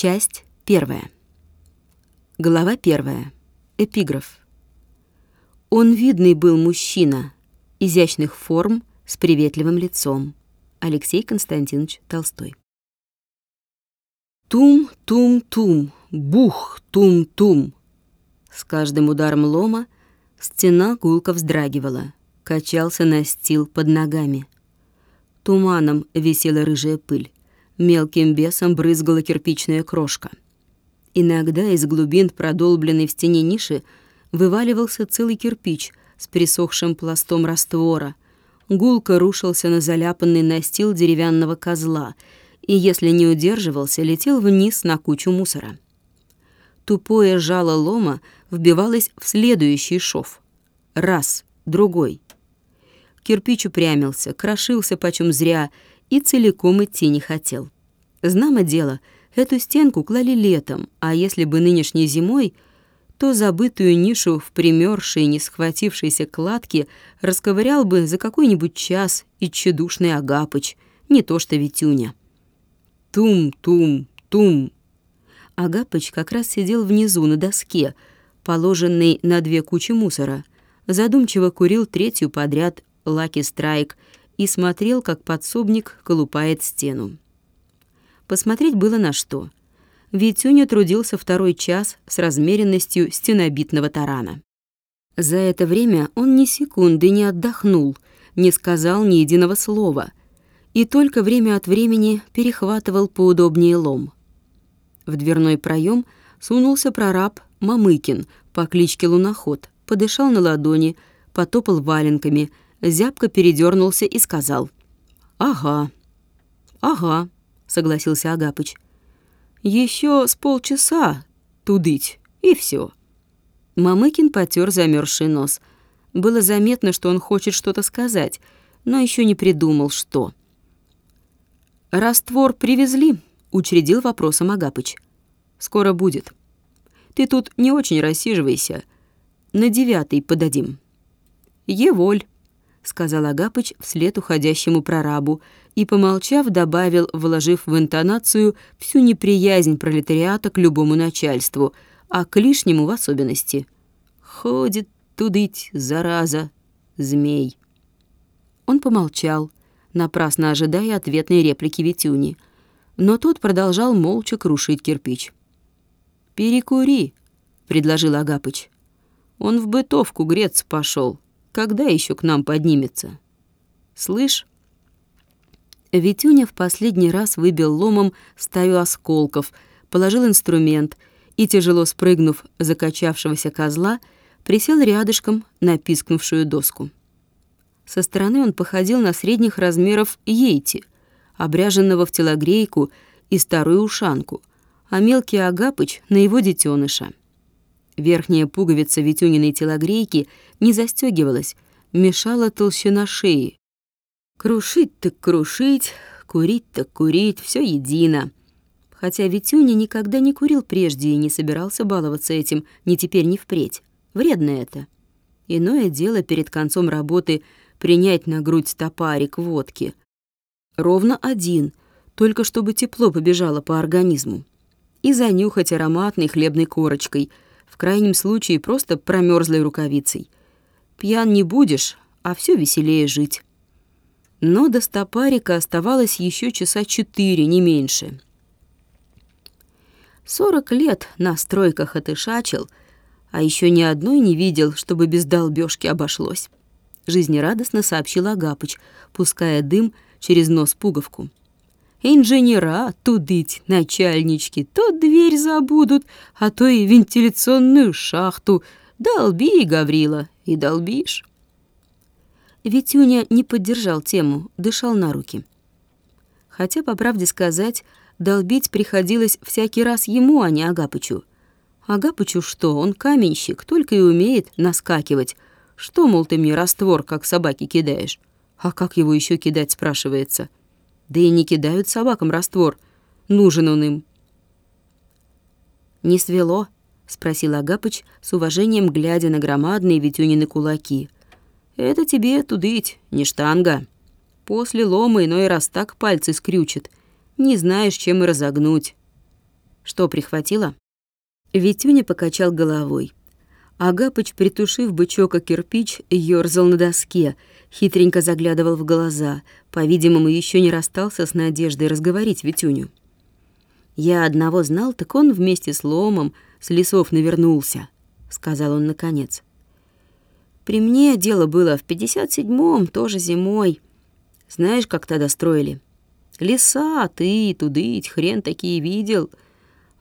Часть первая. Глава первая. Эпиграф. Он видный был мужчина, изящных форм, с приветливым лицом. Алексей Константинович Толстой. Тум-тум-тум, бух-тум-тум. С каждым ударом лома стена гулко вздрагивала, качался настил под ногами. Туманом висела рыжая пыль, мелким бесом брызгала кирпичная крошка. Иногда из глубин продолбленной в стене ниши вываливался целый кирпич с присохшим пластом раствора, гулко рушился на заляпанный настил деревянного козла и, если не удерживался, летел вниз на кучу мусора. Тупое жало лома вбивалось в следующий шов. Раз, другой. Кирпич упрямился, крошился почем зря и целиком идти не хотел. Знамо дело, эту стенку клали летом, а если бы нынешней зимой — то забытую нишу в примёршей, не схватившейся кладке расковырял бы за какой-нибудь час и тщедушный Агапыч, не то что Витюня. Тум-тум-тум. Агапыч как раз сидел внизу на доске, положенной на две кучи мусора, задумчиво курил третью подряд Лаки Страйк и смотрел, как подсобник колупает стену. Посмотреть было на что — Витюня трудился второй час с размеренностью стенобитного тарана. За это время он ни секунды не отдохнул, не сказал ни единого слова и только время от времени перехватывал поудобнее лом. В дверной проем сунулся прораб Мамыкин по кличке Луноход, подышал на ладони, потопал валенками, зябко передернулся и сказал «Ага, ага», — согласился Агапыч. Еще с полчаса тудыть, и все. Мамыкин потер замерзший нос. Было заметно, что он хочет что-то сказать, но еще не придумал, что. «Раствор привезли?» — учредил вопросом Агапыч. «Скоро будет. Ты тут не очень рассиживайся. На девятый подадим». «Еволь», — сказал Агапыч вслед уходящему прорабу и, помолчав, добавил, вложив в интонацию всю неприязнь пролетариата к любому начальству, а к лишнему в особенности. «Ходит тудыть, зараза, змей». Он помолчал, напрасно ожидая ответной реплики Витюни, но тот продолжал молча крушить кирпич. «Перекури», — предложил Агапыч. «Он в бытовку греться пошел. Когда еще к нам поднимется?» «Слышь, Витюня в последний раз выбил ломом стаю осколков, положил инструмент и, тяжело спрыгнув закачавшегося козла, присел рядышком на пискнувшую доску. Со стороны он походил на средних размеров ейти, обряженного в телогрейку и старую ушанку, а мелкий Агапыч — на его детеныша. Верхняя пуговица Витюниной телогрейки не застегивалась, мешала толщина шеи, Крушить так крушить, курить так курить, все едино. Хотя Витюня никогда не курил прежде и не собирался баловаться этим ни теперь, ни впредь. Вредно это. Иное дело перед концом работы принять на грудь топарик водки. Ровно один, только чтобы тепло побежало по организму. И занюхать ароматной хлебной корочкой, в крайнем случае просто промерзлой рукавицей. Пьян не будешь, а все веселее жить. Но до стопарика оставалось еще часа четыре, не меньше. Сорок лет на стройках отышачил, а еще ни одной не видел, чтобы без долбёжки обошлось. Жизнерадостно сообщил Агапыч, пуская дым через нос пуговку. Инженера тудыть, начальнички, то дверь забудут, а то и вентиляционную шахту. Долби, Гаврила, и долбишь. Витюня не поддержал тему, дышал на руки. Хотя, по правде сказать, долбить приходилось всякий раз ему, а не Агапычу. Агапычу что, он каменщик, только и умеет наскакивать. Что, мол, ты мне раствор, как собаки кидаешь? А как его еще кидать, спрашивается? Да и не кидают собакам раствор. Нужен он им. «Не свело?» — спросил Агапыч с уважением, глядя на громадные Витюнины кулаки — это тебе тудыть, не штанга. После лома иной раз так пальцы скрючит. Не знаешь, чем и разогнуть. Что, прихватила? Витюня покачал головой. Агапыч, притушив бычок о кирпич, ёрзал на доске, хитренько заглядывал в глаза, по-видимому, еще не расстался с надеждой разговорить Витюню. «Я одного знал, так он вместе с Ломом с лесов навернулся», — сказал он наконец. «При мне дело было в пятьдесят седьмом, тоже зимой. Знаешь, как тогда строили? Леса, ты, тудыть, хрен такие видел.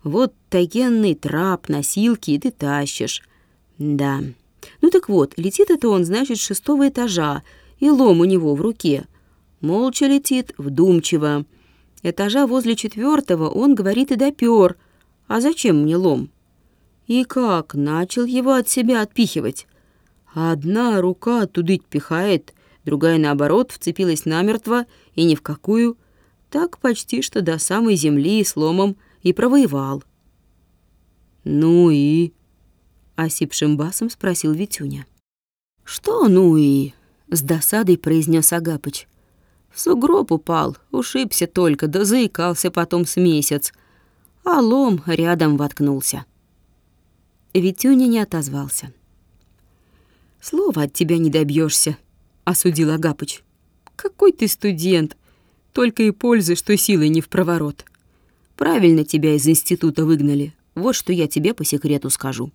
Вот тайгенный трап, носилки, и ты тащишь. Да. Ну так вот, летит это он, значит, с шестого этажа, и лом у него в руке. Молча летит, вдумчиво. Этажа возле четвертого он говорит и допер. А зачем мне лом? И как начал его от себя отпихивать. Одна рука тудыть пихает, другая, наоборот, вцепилась намертво и ни в какую. Так почти что до самой земли с ломом и провоевал. «Ну и?» — осипшим басом спросил Витюня. «Что «ну и?» — с досадой произнес Агапыч. В сугроб упал, ушибся только, да заикался потом с месяц, а лом рядом воткнулся. Витюня не отозвался. «Слова от тебя не добьешься, осудил Агапыч. «Какой ты студент! Только и пользы, что силы не в проворот. Правильно тебя из института выгнали. Вот что я тебе по секрету скажу».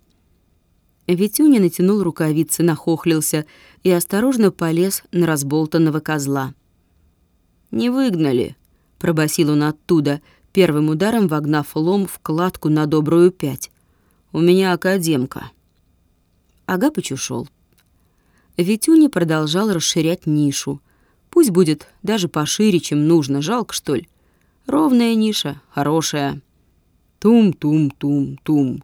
Витюня натянул рукавицы, нахохлился и осторожно полез на разболтанного козла. «Не выгнали», — пробасил он оттуда, первым ударом вогнав лом в кладку на добрую пять. «У меня академка». Агапыч ушел. Витюня продолжал расширять нишу. Пусть будет даже пошире, чем нужно, жалко, что ли. Ровная ниша, хорошая. Тум-тум-тум-тум.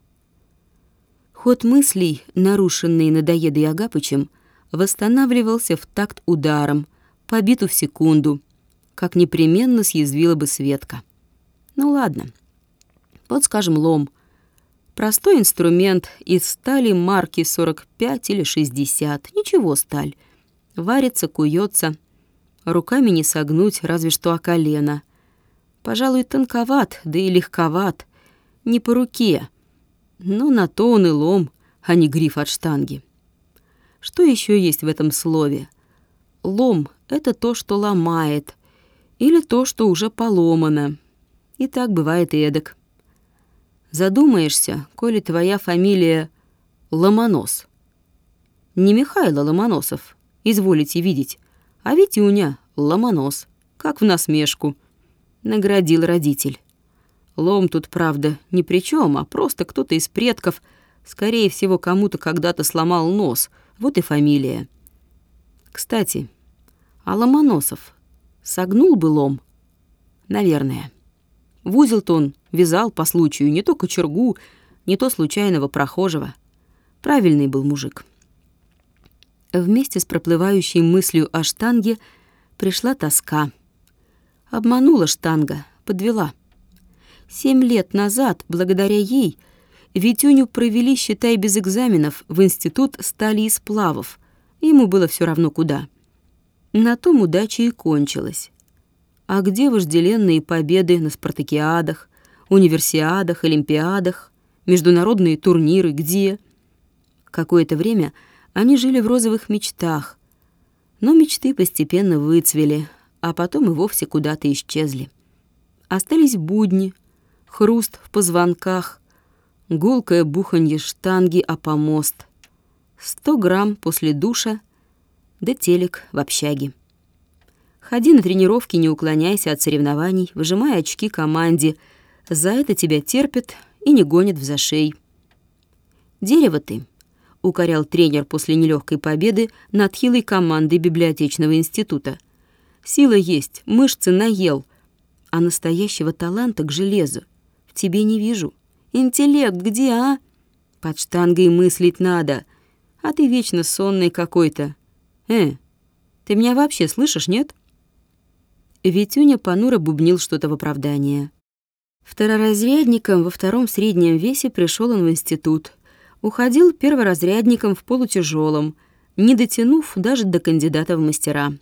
Ход мыслей, нарушенный надоедой Агапычем, восстанавливался в такт ударом, побиту в секунду — как непременно съязвила бы Светка. Ну ладно. Вот, скажем, лом. Простой инструмент из стали марки 45 или 60. Ничего сталь. Варится, куется. Руками не согнуть, разве что о колено. Пожалуй, тонковат, да и легковат. Не по руке. Но на то он и лом, а не гриф от штанги. Что еще есть в этом слове? Лом — это то, что ломает, или то, что уже поломано. И так бывает эдак. Задумаешься, коли твоя фамилия Ломонос. Не Михайло Ломоносов, изволите видеть, а Витюня Ломонос, как в насмешку. Наградил родитель. Лом тут, правда, ни при чем, а просто кто-то из предков, скорее всего, кому-то когда-то сломал нос, вот и фамилия. Кстати, а Ломоносов Согнул бы лом? Наверное. В узел-то он вязал по случаю не то кочергу, не то случайного прохожего. Правильный был мужик. Вместе с проплывающей мыслью о штанге пришла тоска. Обманула штанга, подвела. Семь лет назад, благодаря ей, Витюню провели, считай, без экзаменов в институт стали и сплавов. Ему было все равно куда — на том удача и кончилась. А где вожделенные победы на спартакиадах, универсиадах, олимпиадах, международные турниры, где? Какое-то время они жили в розовых мечтах, но мечты постепенно выцвели, а потом и вовсе куда-то исчезли. Остались будни, хруст в позвонках, гулкое буханье штанги о помост. Сто грамм после душа да телек в общаге. Ходи на тренировки, не уклоняйся от соревнований, выжимая очки команде. За это тебя терпят и не гонят в зашей. «Дерево ты», — укорял тренер после нелегкой победы над хилой командой библиотечного института. «Сила есть, мышцы наел, а настоящего таланта к железу тебе не вижу. Интеллект где, а? Под штангой мыслить надо, а ты вечно сонный какой-то. «Э, ты меня вообще слышишь, нет?» Витюня понуро бубнил что-то в оправдание. Второразрядником во втором среднем весе пришел он в институт. Уходил перворазрядником в полутяжелом, не дотянув даже до кандидата в мастера.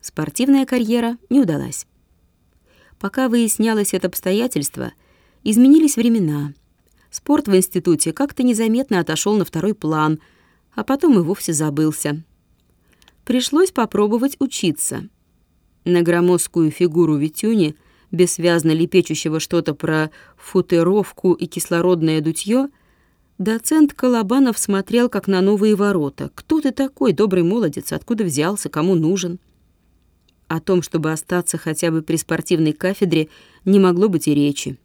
Спортивная карьера не удалась. Пока выяснялось это обстоятельство, Изменились времена. Спорт в институте как-то незаметно отошел на второй план, а потом и вовсе забылся. Пришлось попробовать учиться. На громоздкую фигуру Витюни, бессвязно лепечущего что-то про футеровку и кислородное дутье, доцент Колобанов смотрел как на новые ворота. «Кто ты такой, добрый молодец? Откуда взялся? Кому нужен?» О том, чтобы остаться хотя бы при спортивной кафедре, не могло быть и речи.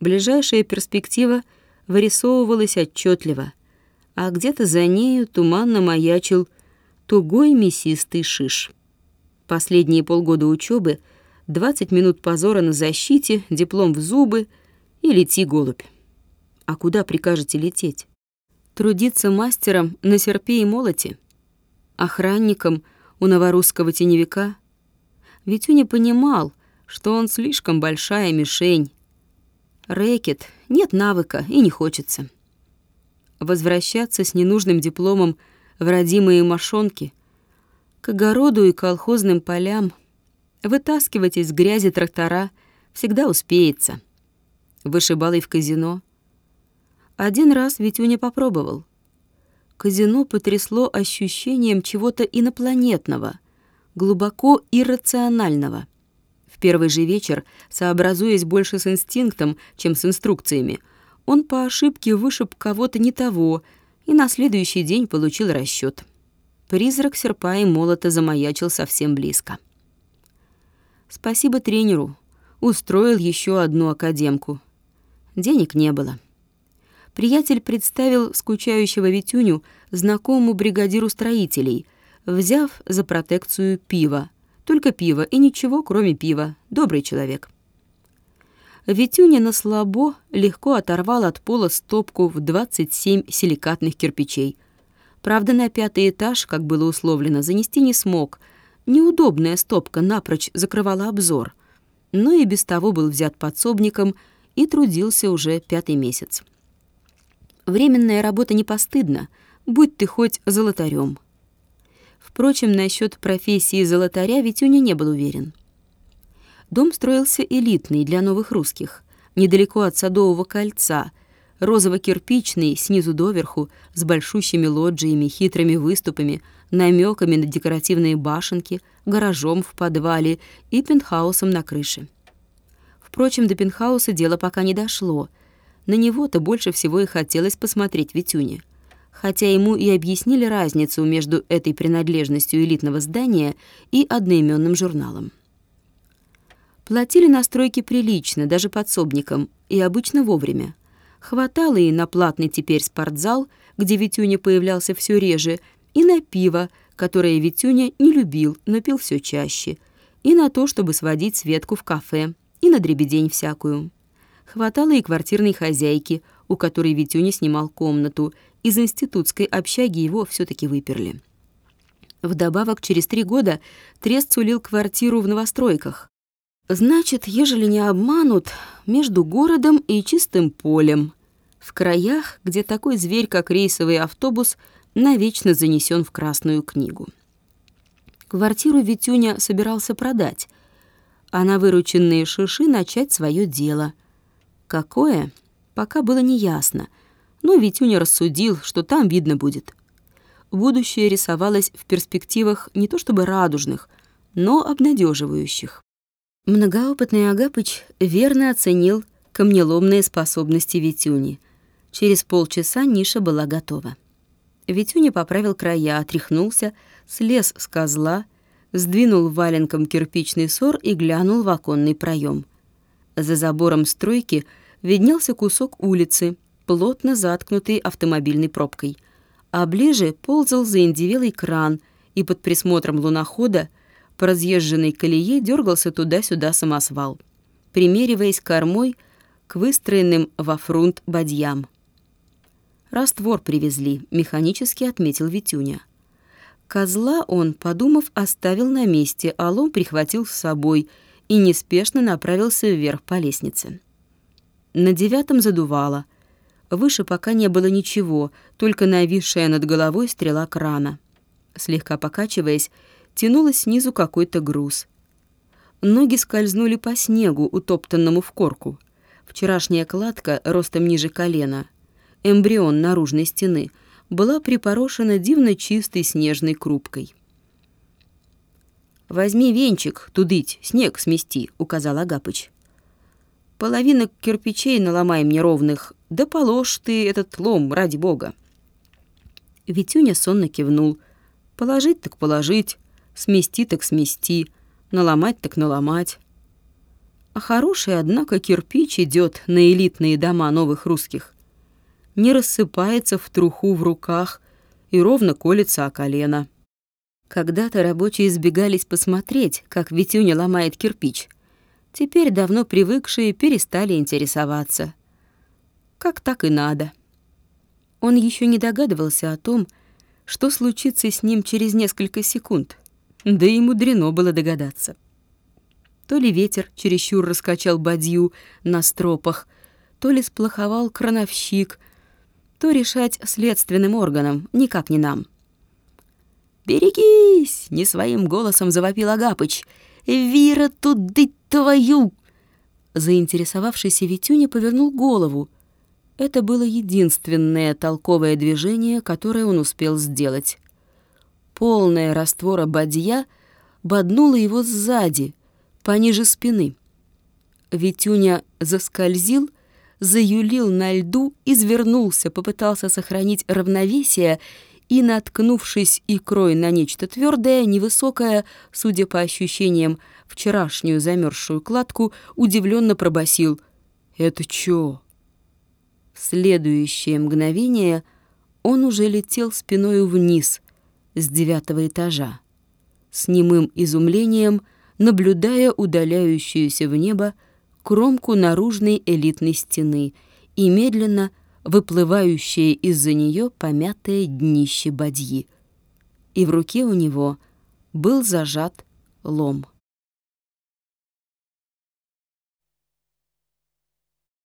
Ближайшая перспектива вырисовывалась отчетливо, а где-то за нею туманно маячил тугой мясистый шиш. Последние полгода учебы, 20 минут позора на защите, диплом в зубы и лети, голубь. А куда прикажете лететь? Трудиться мастером на серпе и молоте? Охранником у новорусского теневика? Ведь не понимал, что он слишком большая мишень, Рэкет, нет навыка и не хочется. Возвращаться с ненужным дипломом в родимые мошонки, к огороду и колхозным полям, вытаскивать из грязи трактора всегда успеется. Вышибалый в казино. Один раз Витюня попробовал. Казино потрясло ощущением чего-то инопланетного, глубоко иррационального — первый же вечер, сообразуясь больше с инстинктом, чем с инструкциями, он по ошибке вышиб кого-то не того и на следующий день получил расчет. Призрак серпа и молота замаячил совсем близко. Спасибо тренеру. Устроил еще одну академку. Денег не было. Приятель представил скучающего Витюню знакомому бригадиру строителей, взяв за протекцию пиво, только пиво и ничего, кроме пива. Добрый человек. Витюня на слабо легко оторвал от пола стопку в 27 силикатных кирпичей. Правда, на пятый этаж, как было условлено, занести не смог. Неудобная стопка напрочь закрывала обзор. Но и без того был взят подсобником и трудился уже пятый месяц. Временная работа не постыдна, будь ты хоть золотарем. Впрочем, насчет профессии золотаря Витюня не был уверен. Дом строился элитный для новых русских, недалеко от Садового кольца, розово-кирпичный, снизу доверху, с большущими лоджиями, хитрыми выступами, намеками на декоративные башенки, гаражом в подвале и пентхаусом на крыше. Впрочем, до пентхауса дело пока не дошло. На него-то больше всего и хотелось посмотреть Витюне хотя ему и объяснили разницу между этой принадлежностью элитного здания и одноименным журналом. Платили на стройке прилично, даже подсобникам, и обычно вовремя. Хватало и на платный теперь спортзал, где Витюня появлялся все реже, и на пиво, которое Витюня не любил, но пил все чаще, и на то, чтобы сводить Светку в кафе, и на дребедень всякую. Хватало и квартирной хозяйки, у которой Витюня снимал комнату, из институтской общаги его все таки выперли. Вдобавок, через три года Трест сулил квартиру в новостройках. Значит, ежели не обманут, между городом и чистым полем, в краях, где такой зверь, как рейсовый автобус, навечно занесен в Красную книгу. Квартиру Витюня собирался продать, а на вырученные шиши начать свое дело. Какое? Пока было неясно — но Витюня рассудил, что там видно будет. Будущее рисовалось в перспективах не то чтобы радужных, но обнадеживающих. Многоопытный Агапыч верно оценил камнеломные способности Витюни. Через полчаса ниша была готова. Витюня поправил края, отряхнулся, слез с козла, сдвинул валенком кирпичный сор и глянул в оконный проем. За забором стройки виднелся кусок улицы — плотно заткнутый автомобильной пробкой. А ближе ползал заиндивелый кран, и под присмотром лунохода по разъезженной колее дергался туда-сюда самосвал, примериваясь кормой к выстроенным во фрунт бадьям. «Раствор привезли», — механически отметил Витюня. Козла он, подумав, оставил на месте, а лом прихватил с собой и неспешно направился вверх по лестнице. На девятом задувало — Выше пока не было ничего, только нависшая над головой стрела крана. Слегка покачиваясь, тянулась снизу какой-то груз. Ноги скользнули по снегу, утоптанному в корку. Вчерашняя кладка ростом ниже колена, эмбрион наружной стены, была припорошена дивно чистой снежной крупкой. «Возьми венчик, тудыть, снег смести», — указал Агапыч. «Половина кирпичей наломаем неровных, да положь ты этот лом, ради бога». Витюня сонно кивнул. «Положить так положить, смести так смести, наломать так наломать». А хороший, однако, кирпич идет на элитные дома новых русских. Не рассыпается в труху в руках и ровно колется о колено. Когда-то рабочие избегались посмотреть, как Витюня ломает кирпич. Теперь давно привыкшие перестали интересоваться. Как так и надо. Он еще не догадывался о том, что случится с ним через несколько секунд. Да и мудрено было догадаться. То ли ветер чересчур раскачал бадью на стропах, то ли сплоховал крановщик, то решать следственным органам, никак не нам. «Берегись!» — не своим голосом завопил Агапыч. «Вира, туды твою!» Заинтересовавшийся Витюня повернул голову. Это было единственное толковое движение, которое он успел сделать. Полная раствора бадья боднула его сзади, пониже спины. Витюня заскользил, заюлил на льду, извернулся, попытался сохранить равновесие и, наткнувшись икрой на нечто твердое, невысокое, судя по ощущениям, вчерашнюю замерзшую кладку, удивленно пробасил: «Это чё?» В следующее мгновение он уже летел спиною вниз с девятого этажа. С немым изумлением — наблюдая удаляющуюся в небо кромку наружной элитной стены и медленно выплывающее из-за нее помятое днище бадьи. И в руке у него был зажат лом.